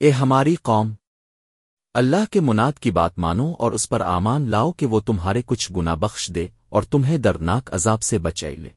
اے ہماری قوم، اللہ کے مناد کی بات مانو اور اس پر آمان لاؤ کہ وہ تمہارے کچھ گنا بخش دے اور تمہیں دردناک عذاب سے بچائی لے۔